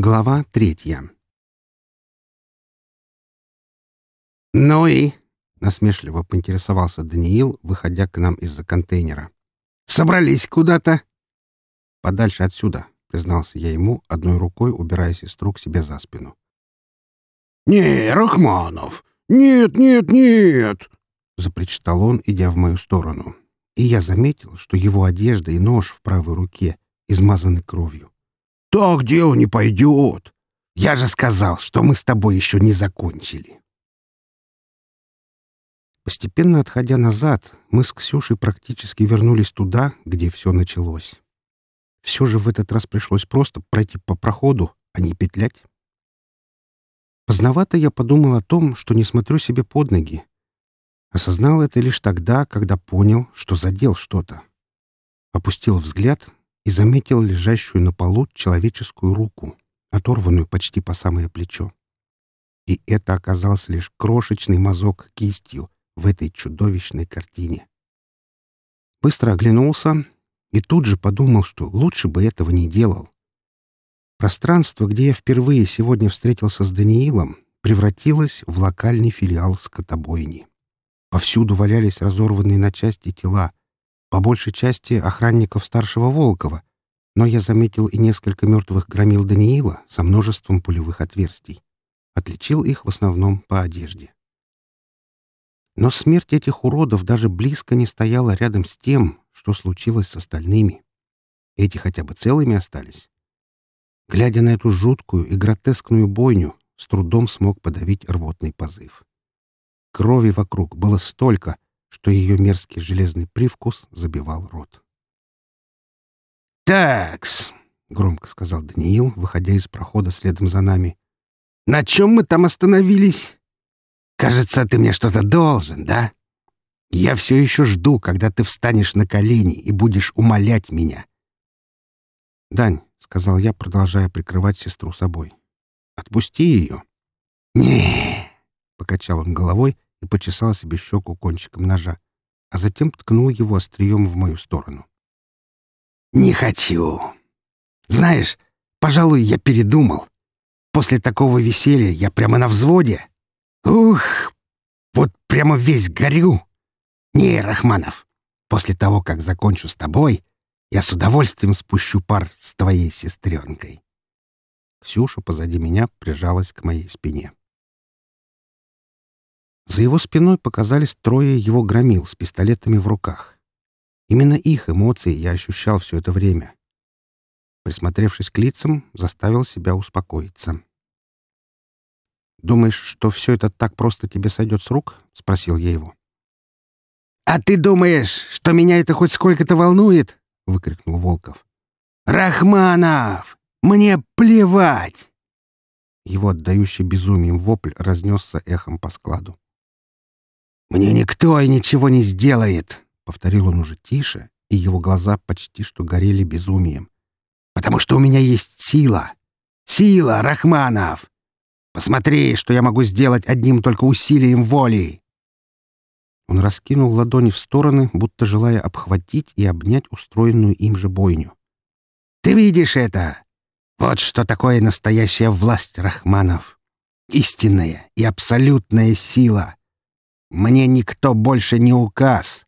Глава третья. «Ну и?» — насмешливо поинтересовался Даниил, выходя к нам из-за контейнера. «Собрались куда-то?» «Подальше отсюда», — признался я ему, одной рукой убирая сестру к себе за спину. «Не, Рахманов! Нет, нет, нет!» — запричитал он, идя в мою сторону. И я заметил, что его одежда и нож в правой руке измазаны кровью. Так дело не пойдет. Я же сказал, что мы с тобой еще не закончили. Постепенно отходя назад, мы с Ксюшей практически вернулись туда, где все началось. Все же в этот раз пришлось просто пройти по проходу, а не петлять. Поздновато я подумал о том, что не смотрю себе под ноги. Осознал это лишь тогда, когда понял, что задел что-то. Опустил взгляд и заметил лежащую на полу человеческую руку, оторванную почти по самое плечо. И это оказался лишь крошечный мазок кистью в этой чудовищной картине. Быстро оглянулся и тут же подумал, что лучше бы этого не делал. Пространство, где я впервые сегодня встретился с Даниилом, превратилось в локальный филиал скотобойни. Повсюду валялись разорванные на части тела, по большей части охранников старшего Волкова, но я заметил и несколько мертвых громил Даниила со множеством пулевых отверстий. Отличил их в основном по одежде. Но смерть этих уродов даже близко не стояла рядом с тем, что случилось с остальными. Эти хотя бы целыми остались. Глядя на эту жуткую и гротескную бойню, с трудом смог подавить рвотный позыв. Крови вокруг было столько, что ее мерзкий железный привкус забивал рот. «Такс!» — громко сказал Даниил, выходя из прохода следом за нами. «На чем мы там остановились? Кажется, ты мне что-то должен, да? Я все еще жду, когда ты встанешь на колени и будешь умолять меня». «Дань», — сказал я, продолжая прикрывать сестру собой, — «отпусти ее». «Не!» — покачал он головой и почесал себе щеку кончиком ножа, а затем ткнул его острием в мою сторону. «Не хочу. Знаешь, пожалуй, я передумал. После такого веселья я прямо на взводе. Ух, вот прямо весь горю. Не, Рахманов, после того, как закончу с тобой, я с удовольствием спущу пар с твоей сестренкой». Ксюша позади меня прижалась к моей спине. За его спиной показались трое его громил с пистолетами в руках. Именно их эмоции я ощущал все это время. Присмотревшись к лицам, заставил себя успокоиться. «Думаешь, что все это так просто тебе сойдет с рук?» — спросил я его. «А ты думаешь, что меня это хоть сколько-то волнует?» — выкрикнул Волков. «Рахманов! Мне плевать!» Его отдающий безумием вопль разнесся эхом по складу. «Мне никто и ничего не сделает!» — повторил он уже тише, и его глаза почти что горели безумием. «Потому что у меня есть сила! Сила, Рахманов! Посмотри, что я могу сделать одним только усилием воли!» Он раскинул ладони в стороны, будто желая обхватить и обнять устроенную им же бойню. «Ты видишь это? Вот что такое настоящая власть Рахманов! Истинная и абсолютная сила!» Мне никто больше не указ.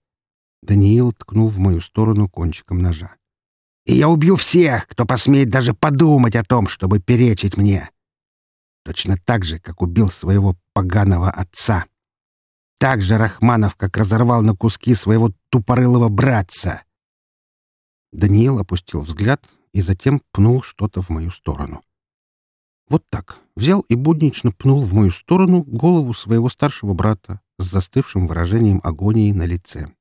Даниил ткнул в мою сторону кончиком ножа. И я убью всех, кто посмеет даже подумать о том, чтобы перечить мне. Точно так же, как убил своего поганого отца. Так же Рахманов, как разорвал на куски своего тупорылого братца. Даниил опустил взгляд и затем пнул что-то в мою сторону. Вот так. Взял и буднично пнул в мою сторону голову своего старшего брата, с застывшим выражением агонии на лице.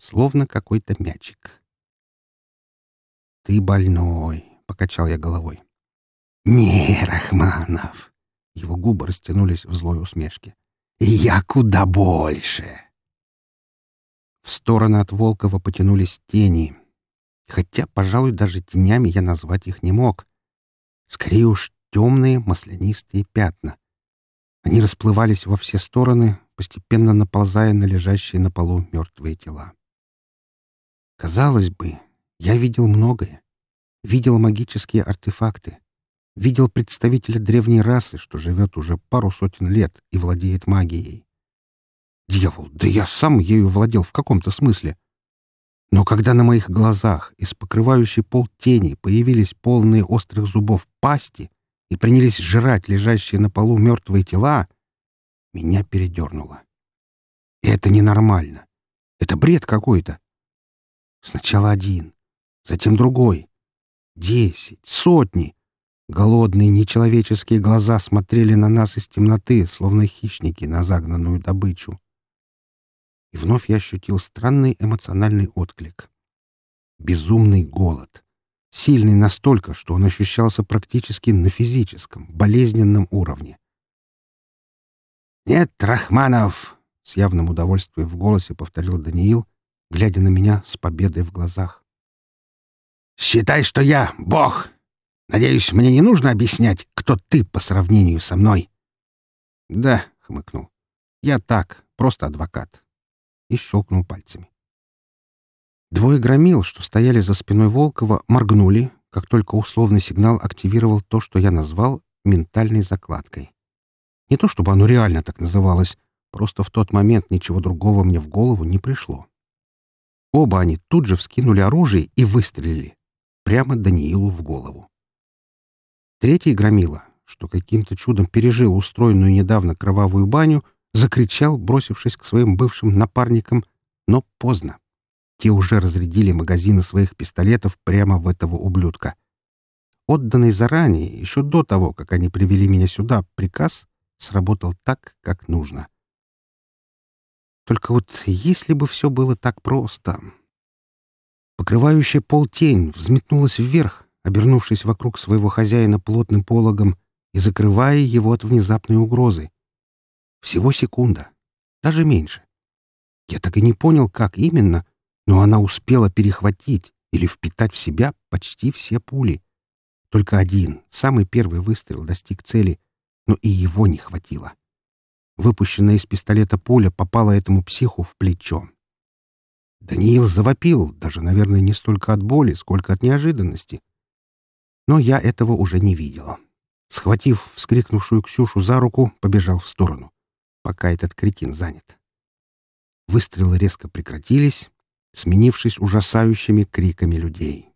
Словно какой-то мячик. «Ты больной», — покачал я головой. «Не, Рахманов!» Его губы растянулись в злой усмешке. «Я куда больше!» В сторону от Волкова потянулись тени. Хотя, пожалуй, даже тенями я назвать их не мог. Скорее уж темные маслянистые пятна. Они расплывались во все стороны, постепенно наползая на лежащие на полу мертвые тела. Казалось бы, я видел многое. Видел магические артефакты. видел представителя древней расы, что живет уже пару сотен лет и владеет магией. Дьявол, да я сам ею владел в каком-то смысле. Но когда на моих глазах из покрывающей пол тени появились полные острых зубов пасти и принялись жрать лежащие на полу мертвые тела, меня передернуло. Это ненормально. Это бред какой-то. Сначала один, затем другой. Десять, сотни. Голодные нечеловеческие глаза смотрели на нас из темноты, словно хищники на загнанную добычу. И вновь я ощутил странный эмоциональный отклик. Безумный голод. Сильный настолько, что он ощущался практически на физическом, болезненном уровне. «Нет, Рахманов!» — с явным удовольствием в голосе повторил Даниил, глядя на меня с победой в глазах. «Считай, что я — Бог! Надеюсь, мне не нужно объяснять, кто ты по сравнению со мной». «Да», — хмыкнул. «Я так, просто адвокат». И щелкнул пальцами. Двое громил, что стояли за спиной Волкова, моргнули, как только условный сигнал активировал то, что я назвал ментальной закладкой. Не то чтобы оно реально так называлось, просто в тот момент ничего другого мне в голову не пришло. Оба они тут же вскинули оружие и выстрелили. Прямо Даниилу в голову. Третий громила, что каким-то чудом пережил устроенную недавно кровавую баню, закричал, бросившись к своим бывшим напарникам, но поздно. Те уже разрядили магазины своих пистолетов прямо в этого ублюдка. Отданный заранее, еще до того, как они привели меня сюда, приказ сработал так, как нужно. Только вот если бы все было так просто... Покрывающая пол тень взметнулась вверх, обернувшись вокруг своего хозяина плотным пологом и закрывая его от внезапной угрозы. Всего секунда, даже меньше. Я так и не понял, как именно, но она успела перехватить или впитать в себя почти все пули. Только один, самый первый выстрел достиг цели, но и его не хватило. Выпущенная из пистолета пуля попала этому психу в плечо. Даниил завопил, даже, наверное, не столько от боли, сколько от неожиданности. Но я этого уже не видел. Схватив вскрикнувшую Ксюшу за руку, побежал в сторону, пока этот кретин занят. Выстрелы резко прекратились, сменившись ужасающими криками людей.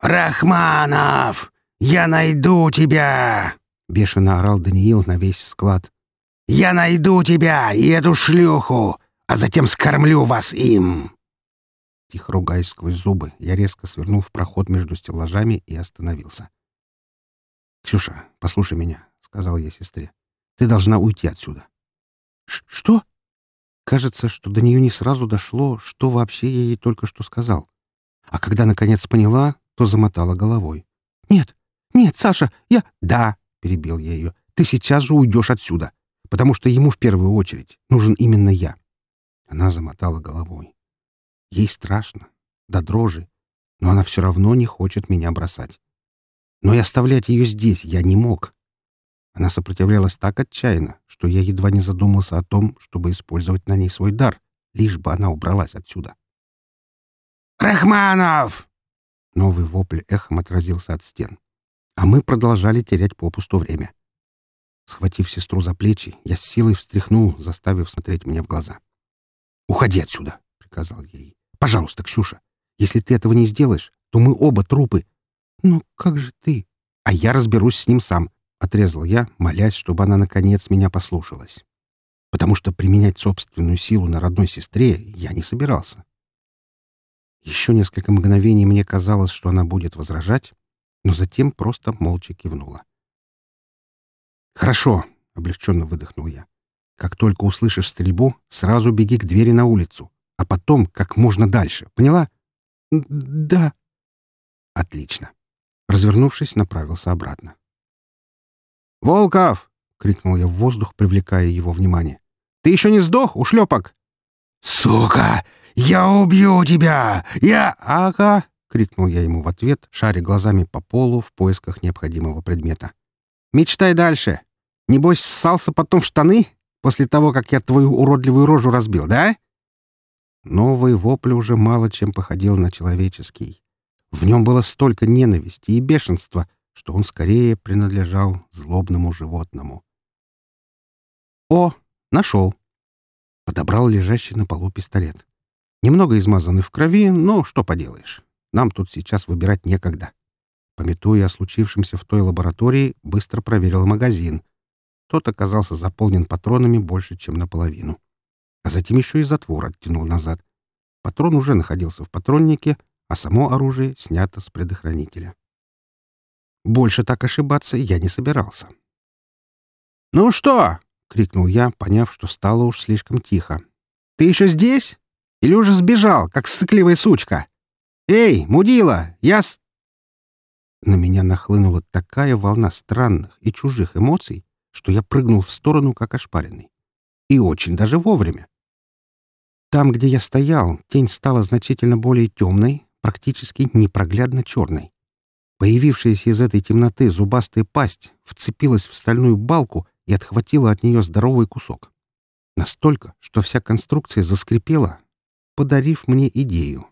«Рахманов! Я найду тебя!» — бешено орал Даниил на весь склад. «Я найду тебя и эту шлюху, а затем скормлю вас им!» Тихо ругаясь сквозь зубы, я резко свернул в проход между стеллажами и остановился. «Ксюша, послушай меня», — сказал я сестре. «Ты должна уйти отсюда». «Что?» Кажется, что до нее не сразу дошло, что вообще я ей только что сказал. А когда наконец поняла, то замотала головой. «Нет, нет, Саша, я...» «Да», — перебил я ее, — «ты сейчас же уйдешь отсюда, потому что ему в первую очередь нужен именно я». Она замотала головой. Ей страшно, да дрожи, но она все равно не хочет меня бросать. Но и оставлять ее здесь я не мог. Она сопротивлялась так отчаянно, что я едва не задумался о том, чтобы использовать на ней свой дар, лишь бы она убралась отсюда. «Рахманов!» Новый вопль эхом отразился от стен. А мы продолжали терять попусту время. Схватив сестру за плечи, я с силой встряхнул, заставив смотреть мне в глаза. «Уходи отсюда!» — приказал ей. «Пожалуйста, Ксюша, если ты этого не сделаешь, то мы оба трупы». «Ну как же ты?» «А я разберусь с ним сам. — отрезал я, молясь, чтобы она, наконец, меня послушалась. Потому что применять собственную силу на родной сестре я не собирался. Еще несколько мгновений мне казалось, что она будет возражать, но затем просто молча кивнула. «Хорошо», — облегченно выдохнул я. «Как только услышишь стрельбу, сразу беги к двери на улицу, а потом как можно дальше. Поняла?» «Да». «Отлично». Развернувшись, направился обратно. «Волков!» — крикнул я в воздух, привлекая его внимание. «Ты еще не сдох, ушлепок?» «Сука! Я убью тебя! Я...» «Ага!» — крикнул я ему в ответ, шаря глазами по полу в поисках необходимого предмета. «Мечтай дальше! Небось, ссался потом в штаны после того, как я твою уродливую рожу разбил, да?» Новый вопль уже мало чем походил на человеческий. В нем было столько ненависти и бешенства, что он скорее принадлежал злобному животному. «О, нашел!» Подобрал лежащий на полу пистолет. Немного измазанный в крови, но что поделаешь. Нам тут сейчас выбирать некогда. Пометуя о случившемся в той лаборатории, быстро проверил магазин. Тот оказался заполнен патронами больше, чем наполовину. А затем еще и затвор оттянул назад. Патрон уже находился в патроннике, а само оружие снято с предохранителя. Больше так ошибаться я не собирался. «Ну что?» — крикнул я, поняв, что стало уж слишком тихо. «Ты еще здесь? Или уже сбежал, как сыкливая сучка? Эй, мудила, я с...» На меня нахлынула такая волна странных и чужих эмоций, что я прыгнул в сторону, как ошпаренный. И очень даже вовремя. Там, где я стоял, тень стала значительно более темной, практически непроглядно черной. Появившаяся из этой темноты зубастая пасть вцепилась в стальную балку и отхватила от нее здоровый кусок. Настолько, что вся конструкция заскрипела, подарив мне идею.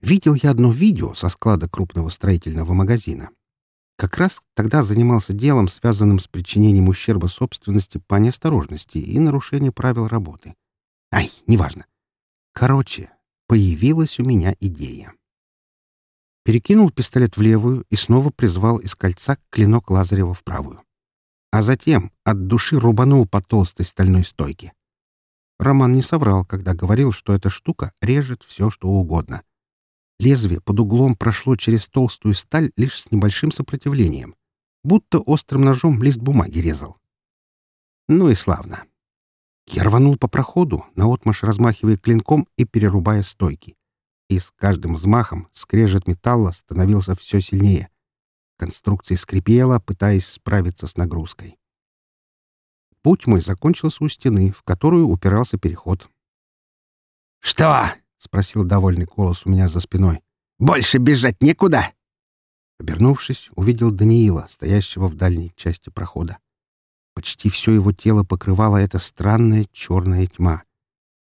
Видел я одно видео со склада крупного строительного магазина. Как раз тогда занимался делом, связанным с причинением ущерба собственности по неосторожности и нарушением правил работы. Ай, неважно. Короче, появилась у меня идея. Перекинул пистолет в левую и снова призвал из кольца клинок Лазарева в правую. А затем от души рубанул по толстой стальной стойке. Роман не соврал, когда говорил, что эта штука режет все, что угодно. Лезвие под углом прошло через толстую сталь лишь с небольшим сопротивлением, будто острым ножом лист бумаги резал. Ну и славно. Я рванул по проходу, наотмашь размахивая клинком и перерубая стойки. И с каждым взмахом скрежет металла становился все сильнее. Конструкция скрипела, пытаясь справиться с нагрузкой. Путь мой закончился у стены, в которую упирался переход. «Что?» — спросил довольный голос у меня за спиной. «Больше бежать некуда!» Обернувшись, увидел Даниила, стоящего в дальней части прохода. Почти все его тело покрывала эта странная черная тьма.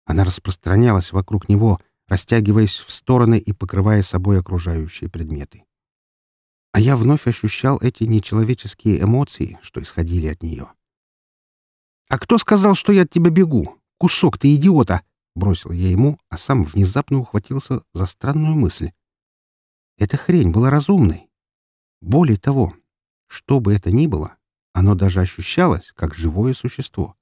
Она распространялась вокруг него, растягиваясь в стороны и покрывая собой окружающие предметы. А я вновь ощущал эти нечеловеческие эмоции, что исходили от нее. «А кто сказал, что я от тебя бегу? Кусок ты идиота!» — бросил я ему, а сам внезапно ухватился за странную мысль. Эта хрень была разумной. Более того, что бы это ни было, оно даже ощущалось, как живое существо.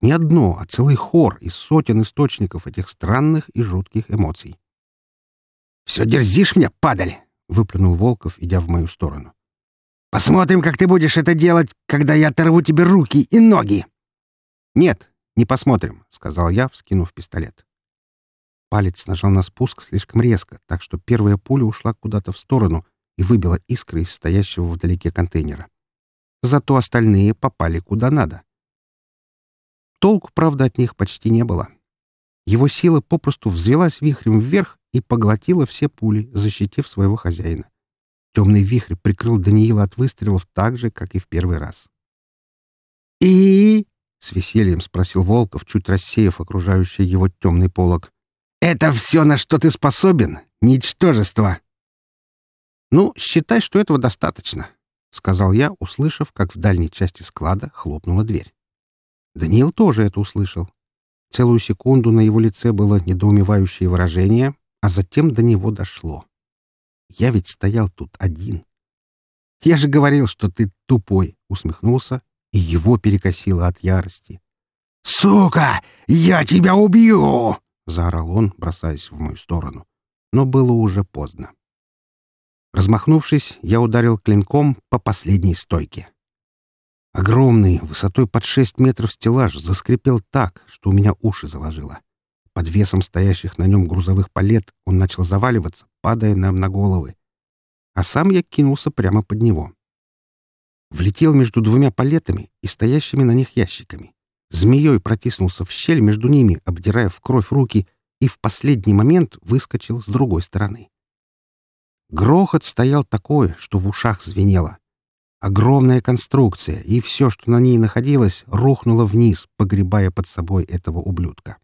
Не одно, а целый хор из сотен источников этих странных и жутких эмоций. «Все дерзишь мне, падаль!» — выплюнул Волков, идя в мою сторону. «Посмотрим, как ты будешь это делать, когда я оторву тебе руки и ноги!» «Нет, не посмотрим», — сказал я, вскинув пистолет. Палец нажал на спуск слишком резко, так что первая пуля ушла куда-то в сторону и выбила искры из стоящего вдалеке контейнера зато остальные попали куда надо. Толку, правда, от них почти не было. Его сила попросту взвелась вихрем вверх и поглотила все пули, защитив своего хозяина. Темный вихрь прикрыл Даниила от выстрелов так же, как и в первый раз. «И?» — с весельем спросил Волков, чуть рассеяв окружающий его темный полог. «Это все, на что ты способен? Ничтожество!» «Ну, считай, что этого достаточно. — сказал я, услышав, как в дальней части склада хлопнула дверь. Даниил тоже это услышал. Целую секунду на его лице было недоумевающее выражение, а затем до него дошло. Я ведь стоял тут один. «Я же говорил, что ты тупой!» — усмехнулся, и его перекосило от ярости. «Сука! Я тебя убью!» — заорал он, бросаясь в мою сторону. Но было уже поздно. Размахнувшись, я ударил клинком по последней стойке. Огромный, высотой под шесть метров стеллаж заскрипел так, что у меня уши заложило. Под весом стоящих на нем грузовых палет он начал заваливаться, падая нам на головы. А сам я кинулся прямо под него. Влетел между двумя палетами и стоящими на них ящиками. Змеей протиснулся в щель между ними, обдирая в кровь руки, и в последний момент выскочил с другой стороны. Грохот стоял такой, что в ушах звенело. Огромная конструкция, и все, что на ней находилось, рухнуло вниз, погребая под собой этого ублюдка.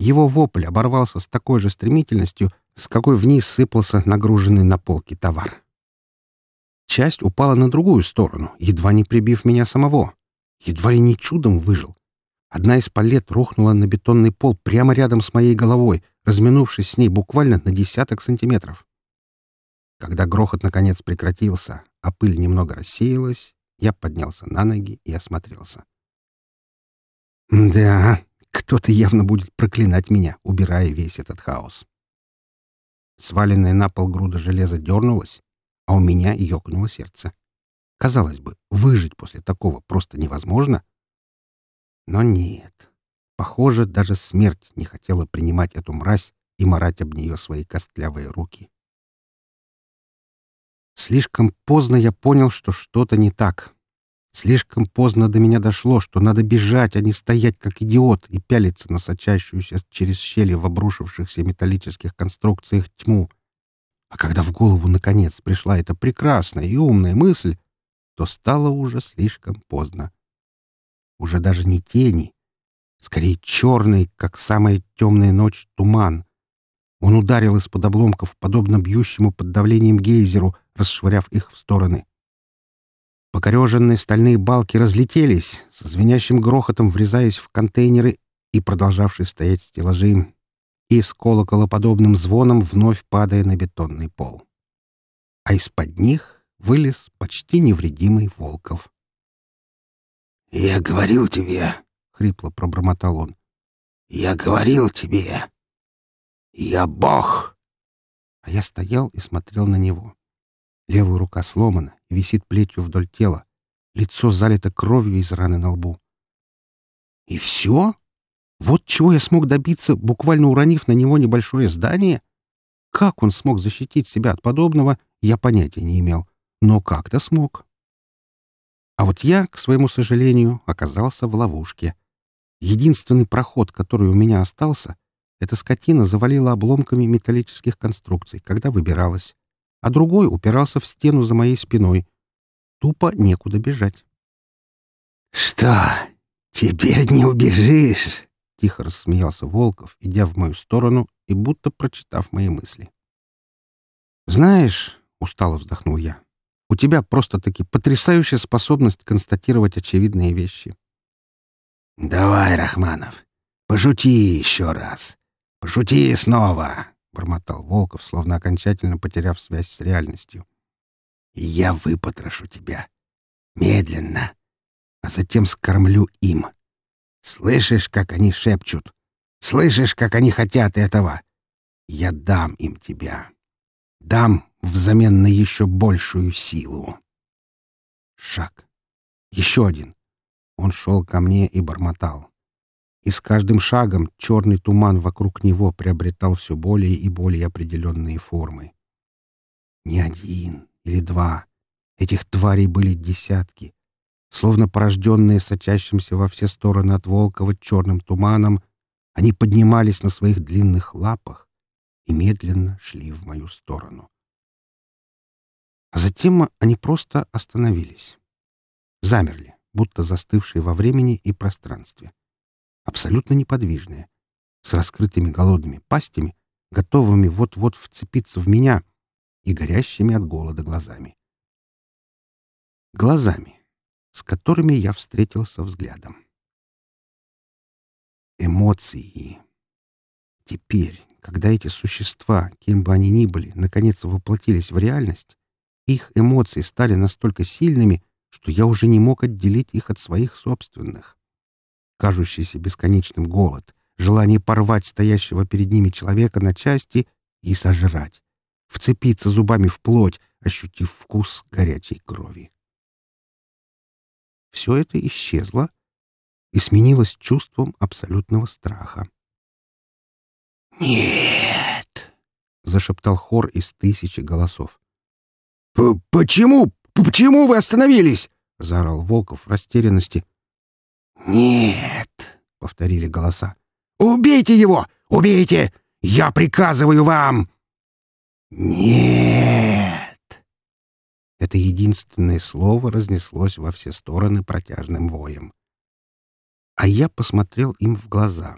Его вопль оборвался с такой же стремительностью, с какой вниз сыпался нагруженный на полке товар. Часть упала на другую сторону, едва не прибив меня самого. Едва ли не чудом выжил. Одна из палет рухнула на бетонный пол прямо рядом с моей головой, разминувшись с ней буквально на десяток сантиметров. Когда грохот наконец прекратился, а пыль немного рассеялась, я поднялся на ноги и осмотрелся. Да, кто-то явно будет проклинать меня, убирая весь этот хаос. Сваленная на пол груда железа дернулась, а у меня ёкнуло сердце. Казалось бы, выжить после такого просто невозможно. Но нет. Похоже, даже смерть не хотела принимать эту мразь и марать об нее свои костлявые руки. Слишком поздно я понял, что что-то не так. Слишком поздно до меня дошло, что надо бежать, а не стоять как идиот и пялиться на сочащуюся через щели в обрушившихся металлических конструкциях тьму. А когда в голову наконец пришла эта прекрасная и умная мысль, то стало уже слишком поздно. Уже даже не тени, скорее черный, как самая темная ночь, туман. Он ударил из-под обломков, подобно бьющему под давлением гейзеру, расшвыряв их в стороны. Покореженные стальные балки разлетелись, со звенящим грохотом врезаясь в контейнеры и продолжавшие стоять стеллажи, и с колоколоподобным звоном вновь падая на бетонный пол. А из-под них вылез почти невредимый Волков. «Я говорил тебе», — хрипло пробормотал он, — «я говорил тебе, я бог». А я стоял и смотрел на него. Левая рука сломана и висит плетью вдоль тела. Лицо залито кровью из раны на лбу. И все? Вот чего я смог добиться, буквально уронив на него небольшое здание? Как он смог защитить себя от подобного, я понятия не имел. Но как-то смог. А вот я, к своему сожалению, оказался в ловушке. Единственный проход, который у меня остался, эта скотина завалила обломками металлических конструкций, когда выбиралась а другой упирался в стену за моей спиной. Тупо некуда бежать. «Что, теперь не убежишь?» — тихо рассмеялся Волков, идя в мою сторону и будто прочитав мои мысли. «Знаешь, — устало вздохнул я, — у тебя просто-таки потрясающая способность констатировать очевидные вещи». «Давай, Рахманов, пошути еще раз. Пошути снова бормотал Волков, словно окончательно потеряв связь с реальностью. «Я выпотрошу тебя. Медленно. А затем скормлю им. Слышишь, как они шепчут? Слышишь, как они хотят этого? Я дам им тебя. Дам взамен на еще большую силу». Шаг. Еще один. Он шел ко мне и бормотал и с каждым шагом черный туман вокруг него приобретал все более и более определенные формы. Не один или два. Этих тварей были десятки. Словно порожденные сочащимся во все стороны от Волкова черным туманом, они поднимались на своих длинных лапах и медленно шли в мою сторону. А затем они просто остановились. Замерли, будто застывшие во времени и пространстве абсолютно неподвижные, с раскрытыми голодными пастями, готовыми вот-вот вцепиться в меня и горящими от голода глазами. Глазами, с которыми я встретился взглядом. Эмоции. Теперь, когда эти существа, кем бы они ни были, наконец воплотились в реальность, их эмоции стали настолько сильными, что я уже не мог отделить их от своих собственных кажущийся бесконечным голод, желание порвать стоящего перед ними человека на части и сожрать, вцепиться зубами в плоть, ощутив вкус горячей крови. Все это исчезло и сменилось чувством абсолютного страха. «Нет!» — зашептал хор из тысячи голосов. «Почему? Почему вы остановились?» — заорал Волков в растерянности, «Нет!» — повторили голоса. «Убейте его! Убейте! Я приказываю вам!» «Нет!» Это единственное слово разнеслось во все стороны протяжным воем. А я посмотрел им в глаза.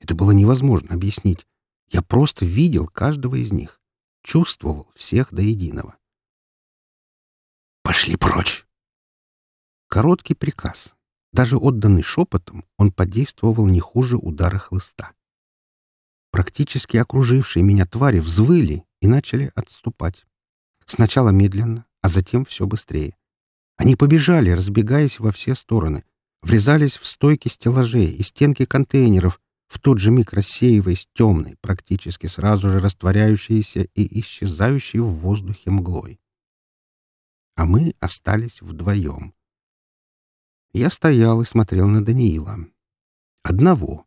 Это было невозможно объяснить. Я просто видел каждого из них, чувствовал всех до единого. Пошли прочь!» Короткий приказ. Даже отданный шепотом, он подействовал не хуже удара хлыста. Практически окружившие меня твари взвыли и начали отступать. Сначала медленно, а затем все быстрее. Они побежали, разбегаясь во все стороны, врезались в стойки стеллажей и стенки контейнеров, в тот же миг рассеиваясь темной, практически сразу же растворяющейся и исчезающей в воздухе мглой. А мы остались вдвоем. Я стоял и смотрел на Даниила. Одного,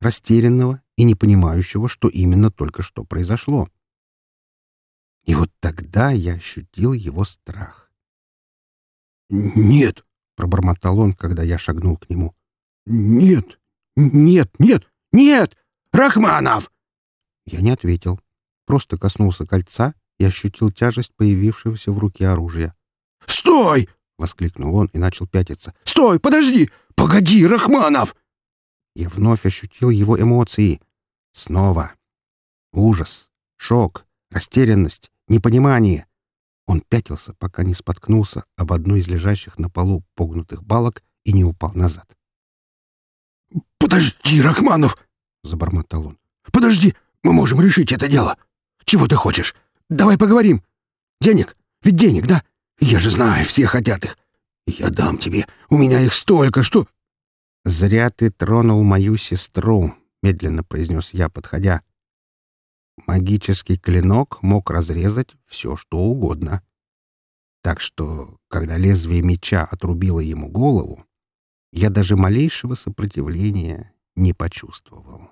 растерянного и не понимающего, что именно только что произошло. И вот тогда я ощутил его страх. «Нет!» — пробормотал он, когда я шагнул к нему. «Нет! Нет! Нет! Нет! Рахманов!» Я не ответил. Просто коснулся кольца и ощутил тяжесть появившегося в руке оружия. «Стой!» — воскликнул он и начал пятиться. «Стой! Подожди! Погоди, Рахманов!» Я вновь ощутил его эмоции. Снова. Ужас, шок, растерянность, непонимание. Он пятился, пока не споткнулся об одну из лежащих на полу погнутых балок и не упал назад. «Подожди, Рахманов!» — забормотал он. «Подожди, мы можем решить это дело. Чего ты хочешь? Давай поговорим. Денег? Ведь денег, да? Я же знаю, все хотят их. Я дам тебе. У меня их столько, что...» «Зря ты тронул мою сестру», — медленно произнес я, подходя. Магический клинок мог разрезать все, что угодно. Так что, когда лезвие меча отрубило ему голову, я даже малейшего сопротивления не почувствовал.